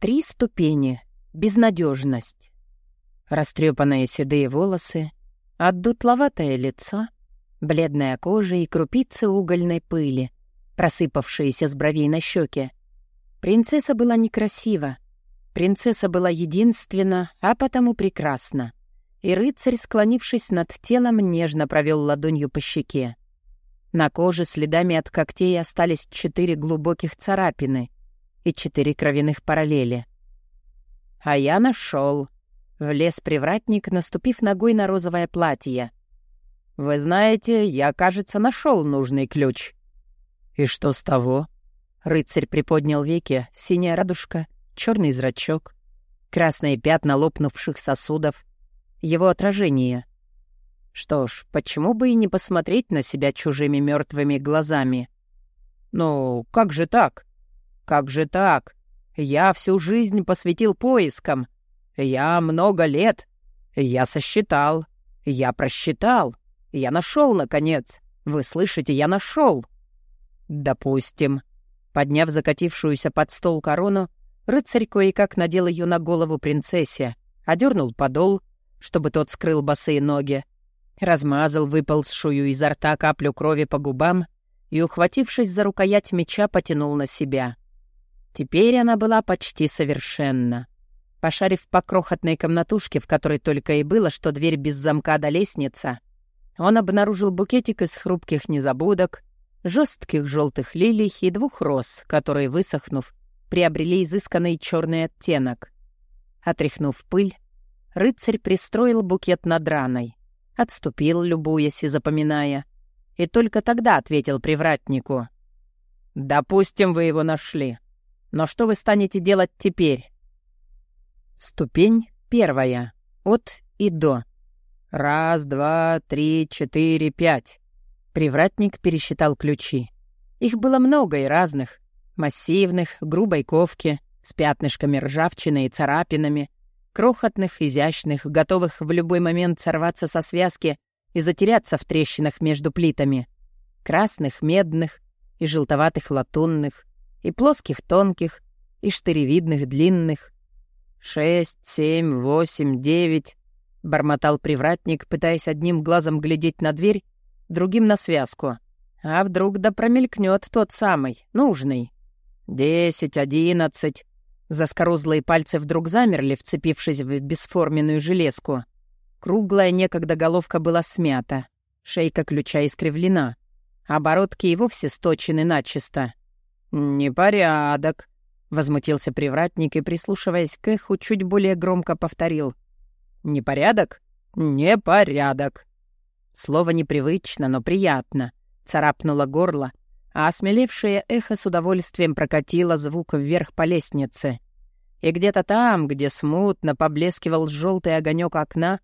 Три ступени. Безнадежность. Растрепанные седые волосы, отдутловатое лицо, бледная кожа и крупицы угольной пыли, просыпавшиеся с бровей на щеке. Принцесса была некрасива. Принцесса была единственна, а потому прекрасна. И рыцарь, склонившись над телом, нежно провел ладонью по щеке. На коже следами от когтей остались четыре глубоких царапины и четыре кровяных параллели. А я нашел. Влез привратник, наступив ногой на розовое платье. «Вы знаете, я, кажется, нашел нужный ключ». «И что с того?» Рыцарь приподнял веки, синяя радужка, черный зрачок, красные пятна лопнувших сосудов, его отражение. Что ж, почему бы и не посмотреть на себя чужими мертвыми глазами? «Ну, как же так? Как же так? Я всю жизнь посвятил поискам. Я много лет. Я сосчитал. Я просчитал. Я нашел, наконец. Вы слышите, я нашел. Допустим. Подняв закатившуюся под стол корону, рыцарь кое-как надел ее на голову принцессе, одернул подол, чтобы тот скрыл босые ноги, размазал выползшую изо рта каплю крови по губам и, ухватившись за рукоять меча, потянул на себя. Теперь она была почти совершенна. Пошарив по крохотной комнатушке, в которой только и было, что дверь без замка до лестница, он обнаружил букетик из хрупких незабудок, жестких желтых лилий и двух роз, которые, высохнув, приобрели изысканный черный оттенок. Отряхнув пыль, рыцарь пристроил букет над раной, отступил, любуясь и запоминая, и только тогда ответил привратнику. «Допустим, вы его нашли. Но что вы станете делать теперь? Ступень первая. От и до. Раз, два, три, четыре, пять. Привратник пересчитал ключи. Их было много и разных. Массивных, грубой ковки, с пятнышками ржавчины и царапинами, крохотных, изящных, готовых в любой момент сорваться со связки и затеряться в трещинах между плитами, красных, медных и желтоватых латунных, и плоских тонких, и штыревидных длинных. «Шесть, семь, восемь, девять», — бормотал привратник, пытаясь одним глазом глядеть на дверь, другим на связку. А вдруг да промелькнет тот самый, нужный. «Десять, одиннадцать». Заскорузлые пальцы вдруг замерли, вцепившись в бесформенную железку. Круглая некогда головка была смята, шейка ключа искривлена, оборотки и вовсе сточены начисто. «Непорядок», — возмутился привратник и, прислушиваясь к эху, чуть более громко повторил. «Непорядок? Непорядок». Слово непривычно, но приятно. Царапнуло горло, а осмелевшее эхо с удовольствием прокатило звук вверх по лестнице. И где-то там, где смутно поблескивал желтый огонек окна,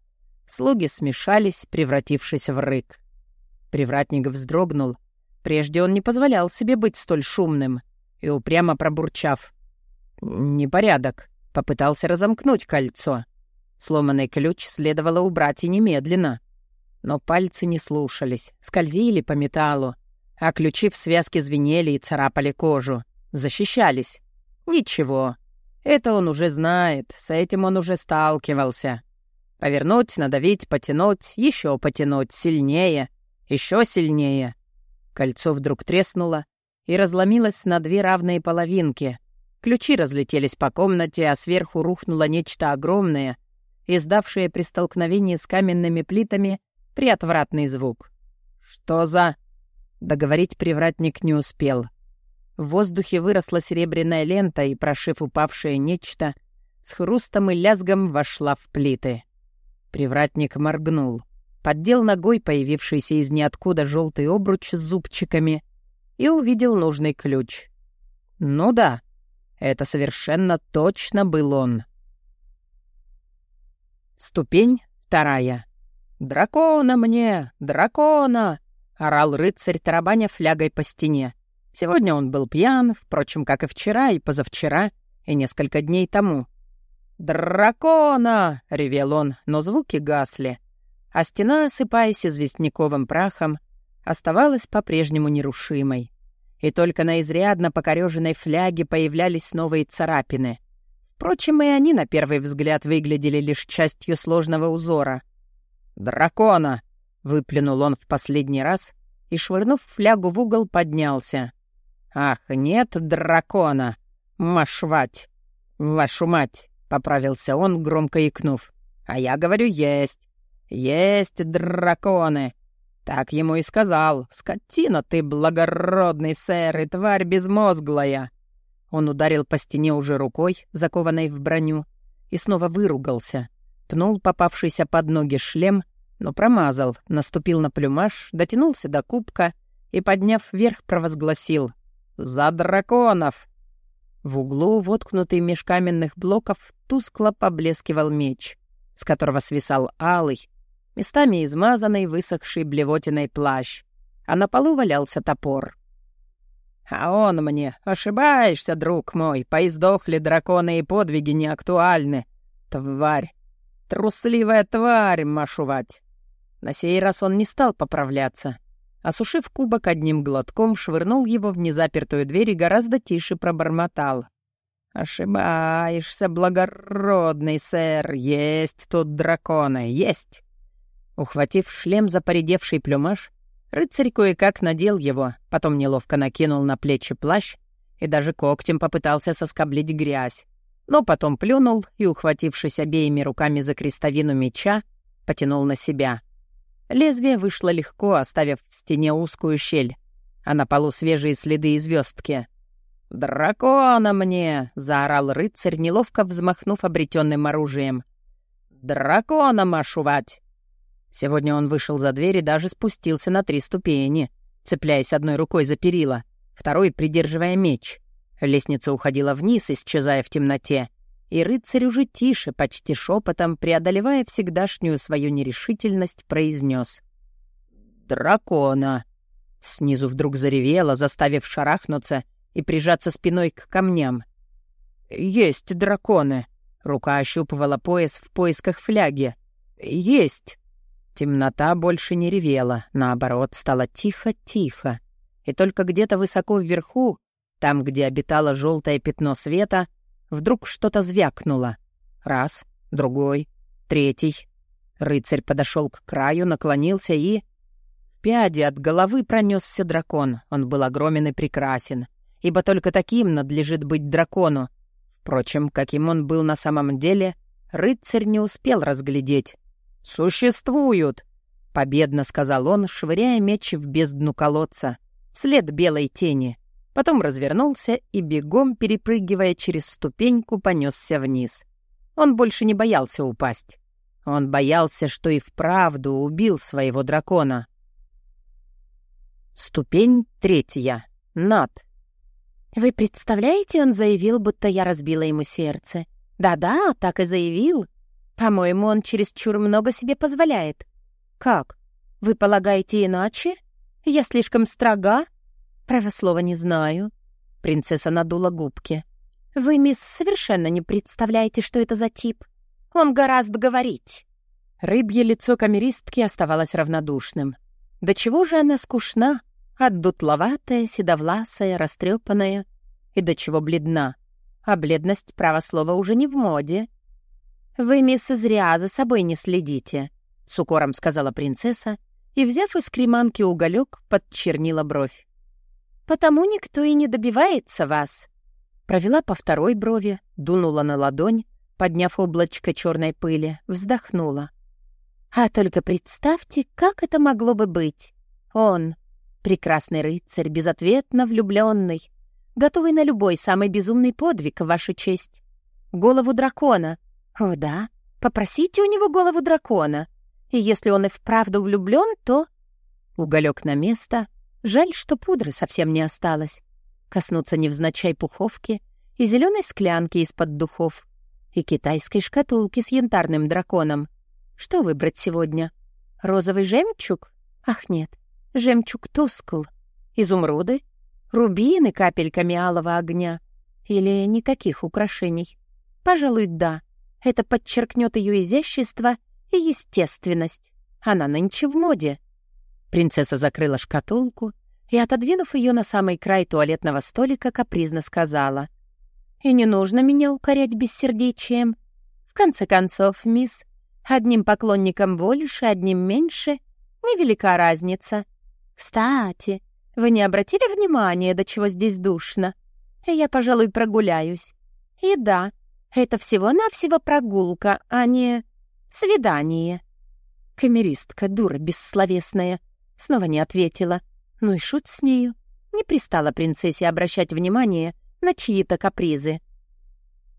слуги смешались, превратившись в рык. Привратник вздрогнул, Прежде он не позволял себе быть столь шумным и упрямо пробурчав. «Непорядок», попытался разомкнуть кольцо. Сломанный ключ следовало убрать и немедленно. Но пальцы не слушались, скользили по металлу, а ключи в связке звенели и царапали кожу. Защищались. Ничего. Это он уже знает, с этим он уже сталкивался. Повернуть, надавить, потянуть, еще потянуть, сильнее, еще сильнее. Кольцо вдруг треснуло и разломилось на две равные половинки. Ключи разлетелись по комнате, а сверху рухнуло нечто огромное, издавшее при столкновении с каменными плитами приотвратный звук. «Что за...» Договорить привратник не успел. В воздухе выросла серебряная лента и, прошив упавшее нечто, с хрустом и лязгом вошла в плиты. Привратник моргнул поддел ногой появившийся из ниоткуда желтый обруч с зубчиками и увидел нужный ключ. Ну да, это совершенно точно был он. Ступень вторая. «Дракона мне! Дракона!» — орал рыцарь, тарабаня флягой по стене. Сегодня он был пьян, впрочем, как и вчера, и позавчера, и несколько дней тому. «Дракона!» — ревел он, но звуки гасли а стена, осыпаясь известняковым прахом, оставалась по-прежнему нерушимой. И только на изрядно покореженной фляге появлялись новые царапины. Впрочем, и они на первый взгляд выглядели лишь частью сложного узора. «Дракона!» — выплюнул он в последний раз и, швырнув флягу в угол, поднялся. «Ах, нет дракона! Машвать! Вашу мать!» — поправился он, громко икнув. «А я говорю, есть! Есть драконы!» Так ему и сказал. «Скотина ты, благородный сэр, и тварь безмозглая!» Он ударил по стене уже рукой, закованной в броню, и снова выругался. Пнул попавшийся под ноги шлем, но промазал, наступил на плюмаж, дотянулся до кубка и, подняв вверх, провозгласил «За драконов!» В углу, воткнутый меж каменных блоков, тускло поблескивал меч, с которого свисал алый, местами измазанный, высохший блевотиной плащ, а на полу валялся топор. «А он мне, ошибаешься, друг мой, поиздохли драконы и подвиги не актуальны. Тварь! Трусливая тварь, машувать!» На сей раз он не стал поправляться. Осушив кубок одним глотком, швырнул его в незапертую дверь и гораздо тише пробормотал. «Ошибаешься, благородный сэр, есть тут драконы, есть!» Ухватив шлем за поредевший плюмаж, рыцарь кое-как надел его, потом неловко накинул на плечи плащ и даже когтем попытался соскоблить грязь, но потом плюнул и, ухватившись обеими руками за крестовину меча, потянул на себя. Лезвие вышло легко, оставив в стене узкую щель, а на полу свежие следы и звездки. «Дракона мне!» — заорал рыцарь, неловко взмахнув обретенным оружием. «Дракона машувать!» Сегодня он вышел за дверь и даже спустился на три ступени, цепляясь одной рукой за перила, второй придерживая меч. Лестница уходила вниз, исчезая в темноте, и рыцарь уже тише, почти шепотом, преодолевая всегдашнюю свою нерешительность, произнес: «Дракона!» Снизу вдруг заревело, заставив шарахнуться и прижаться спиной к камням. «Есть драконы!» Рука ощупывала пояс в поисках фляги. «Есть!» Темнота больше не ревела, наоборот, стало тихо-тихо. И только где-то высоко вверху, там, где обитало желтое пятно света, вдруг что-то звякнуло. Раз, другой, третий. Рыцарь подошел к краю, наклонился и... Пяди от головы пронесся дракон. Он был огромен и прекрасен, ибо только таким надлежит быть дракону. Впрочем, каким он был на самом деле, рыцарь не успел разглядеть. «Существуют!» — победно сказал он, швыряя меч в бездну колодца, вслед белой тени. Потом развернулся и, бегом перепрыгивая через ступеньку, понесся вниз. Он больше не боялся упасть. Он боялся, что и вправду убил своего дракона. Ступень третья. Над. «Вы представляете, он заявил, будто я разбила ему сердце. Да-да, так и заявил. По-моему, он чересчур много себе позволяет. Как? Вы полагаете иначе? Я слишком строга? Право слова не знаю. Принцесса надула губки. Вы, мисс, совершенно не представляете, что это за тип. Он гораздо говорить. Рыбье лицо камеристки оставалось равнодушным. До чего же она скучна, отдутловатая, седовласая, растрепанная, и до чего бледна. А бледность, право слова, уже не в моде. «Вы, мисс, зря за собой не следите», — с укором сказала принцесса и, взяв из креманки уголек, подчернила бровь. «Потому никто и не добивается вас». Провела по второй брови, дунула на ладонь, подняв облачко черной пыли, вздохнула. «А только представьте, как это могло бы быть. Он, прекрасный рыцарь, безответно влюбленный, готовый на любой самый безумный подвиг, ваша честь. Голову дракона, «О, да. Попросите у него голову дракона. И если он и вправду влюблён, то...» Уголек на место. Жаль, что пудры совсем не осталось. Коснуться невзначай пуховки и зелёной склянки из-под духов. И китайской шкатулки с янтарным драконом. Что выбрать сегодня? Розовый жемчуг? Ах, нет. Жемчуг тускл. Изумруды? Рубины капельками алого огня? Или никаких украшений? Пожалуй, да. Это подчеркнет ее изящество и естественность. Она нынче в моде. Принцесса закрыла шкатулку и, отодвинув ее на самый край туалетного столика, капризно сказала. И не нужно меня укорять бессердечием. В конце концов, мисс, одним поклонником больше, одним меньше — невелика разница. Кстати, вы не обратили внимания, до чего здесь душно? Я, пожалуй, прогуляюсь. И да, это всего-навсего прогулка, а не свидание. Камеристка, дура бессловесная, снова не ответила. Ну и шут с нею. Не пристала принцессе обращать внимание на чьи-то капризы.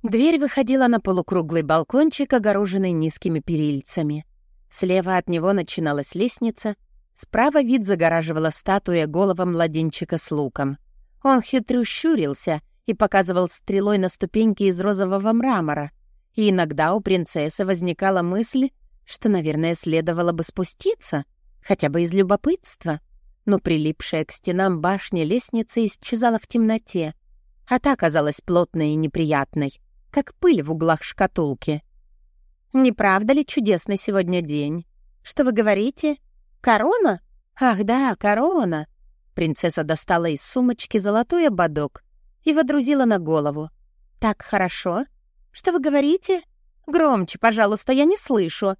Дверь выходила на полукруглый балкончик, огороженный низкими перильцами. Слева от него начиналась лестница, справа вид загораживала статуя голого младенчика с луком. Он хитрю щурился и показывал стрелой на ступеньки из розового мрамора. И иногда у принцессы возникала мысль, что, наверное, следовало бы спуститься, хотя бы из любопытства. Но прилипшая к стенам башня лестница исчезала в темноте, а та казалась плотной и неприятной, как пыль в углах шкатулки. «Не правда ли чудесный сегодня день? Что вы говорите? Корона? Ах да, корона!» Принцесса достала из сумочки золотой ободок и водрузила на голову. «Так хорошо? Что вы говорите? Громче, пожалуйста, я не слышу.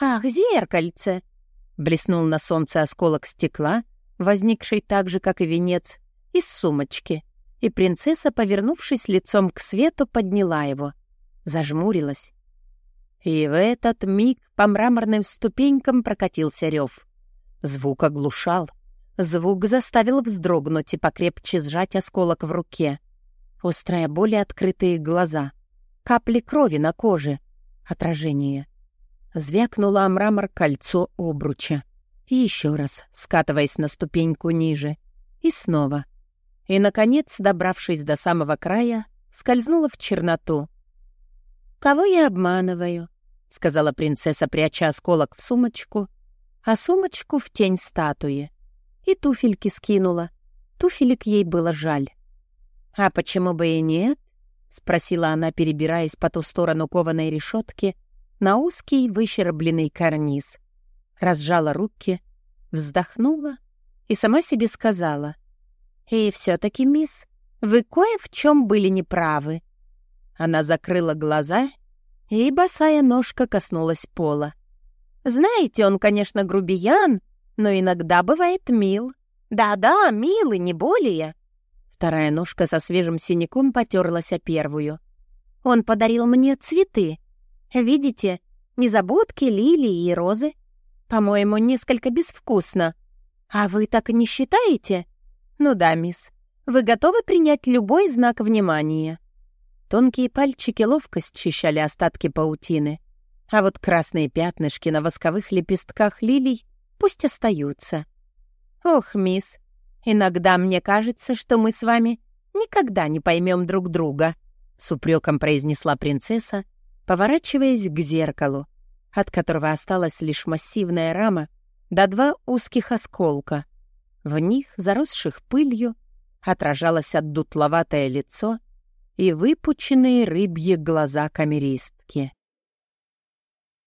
Ах, зеркальце!» Блеснул на солнце осколок стекла, возникший так же, как и венец, из сумочки, и принцесса, повернувшись лицом к свету, подняла его. Зажмурилась. И в этот миг по мраморным ступенькам прокатился рев. Звук оглушал, Звук заставил вздрогнуть и покрепче сжать осколок в руке. Острая боль и открытые глаза. Капли крови на коже. Отражение. Звякнуло о мрамор кольцо обруча. Еще раз, скатываясь на ступеньку ниже. И снова. И, наконец, добравшись до самого края, скользнула в черноту. «Кого я обманываю?» — сказала принцесса, пряча осколок в сумочку, а сумочку в тень статуи и туфельки скинула. Туфелек ей было жаль. «А почему бы и нет?» — спросила она, перебираясь по ту сторону кованой решетки на узкий выщербленный карниз. Разжала руки, вздохнула и сама себе сказала. «И все-таки, мисс, вы кое в чем были неправы». Она закрыла глаза, и босая ножка коснулась пола. «Знаете, он, конечно, грубиян, но иногда бывает мил. Да-да, милый, не более. Вторая ножка со свежим синяком потерлась о первую. Он подарил мне цветы. Видите, незабудки, лилии и розы. По-моему, несколько безвкусно. А вы так не считаете? Ну да, мисс. Вы готовы принять любой знак внимания? Тонкие пальчики ловко счищали остатки паутины. А вот красные пятнышки на восковых лепестках лилий Пусть остаются. Ох, мисс, иногда мне кажется, что мы с вами никогда не поймем друг друга, с упреком произнесла принцесса, поворачиваясь к зеркалу, от которого осталась лишь массивная рама да два узких осколка. В них, заросших пылью, отражалось отдутловатое лицо и выпученные рыбьи глаза камеристки.